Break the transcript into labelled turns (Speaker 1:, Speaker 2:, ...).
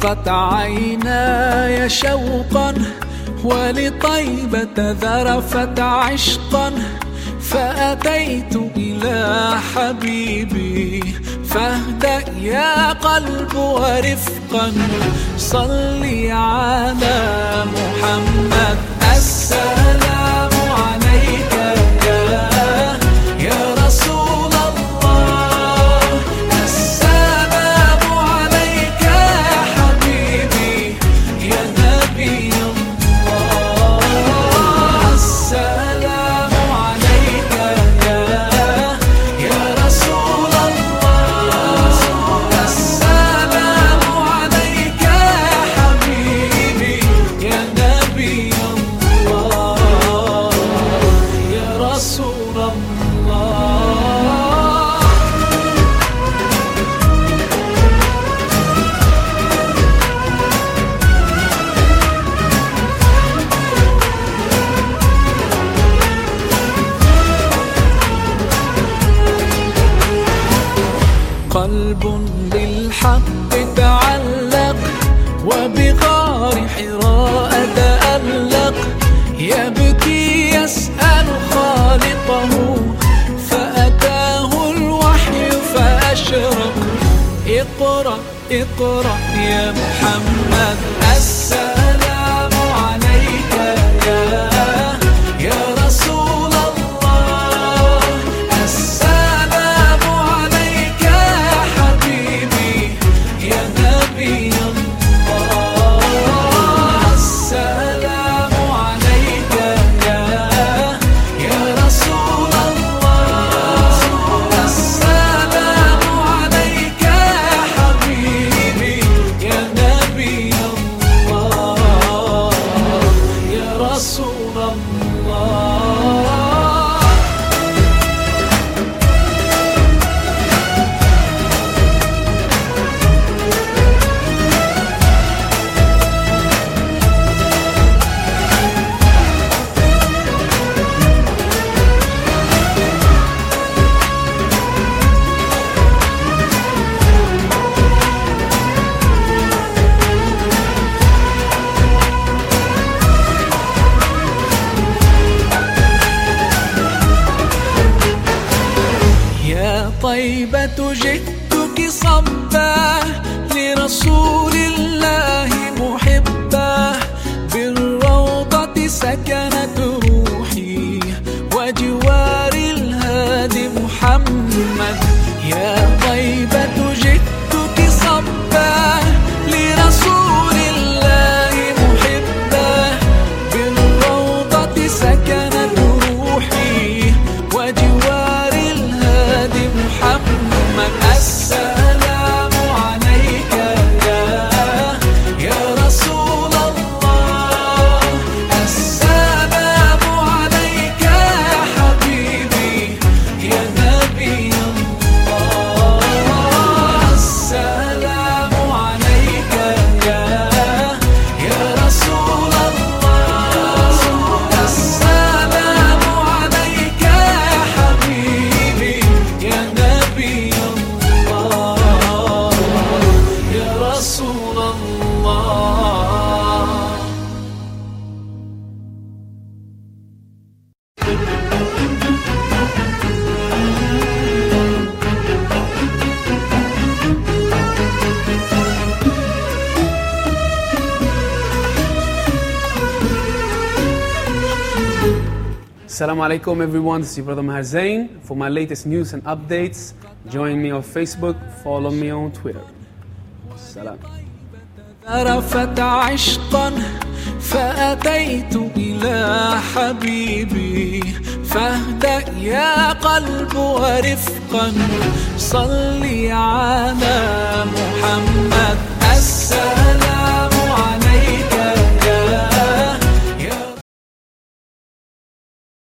Speaker 1: ضاقت عيناي شوقا ولطيبة ذرفت عشقا. فأتيت إلى حبيبي فاهدأ يا قلب ورفقا. صلي على محمد. السلام قلب بالحق تعلق وبغار حراء تألق. يبكي يسأل خالقه فأتاه الوحي فأشرق. اقرأ اقرأ يا محمد. السلام الله طيبة جئتك صبا لرسول الله محبا بالروضة سكنت روحي وجوار الهادي محمد. يا طيبة
Speaker 2: Assalamu alaikum everyone, this is your brother Maher Zain. For my latest news and updates, join me on Facebook, follow me on Twitter. Salam.
Speaker 1: ذرفت عشقا فأتيت إلى حبيبي فاهدأ يا قلب ورفقا صلي على محمد السلام